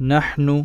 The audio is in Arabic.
نحن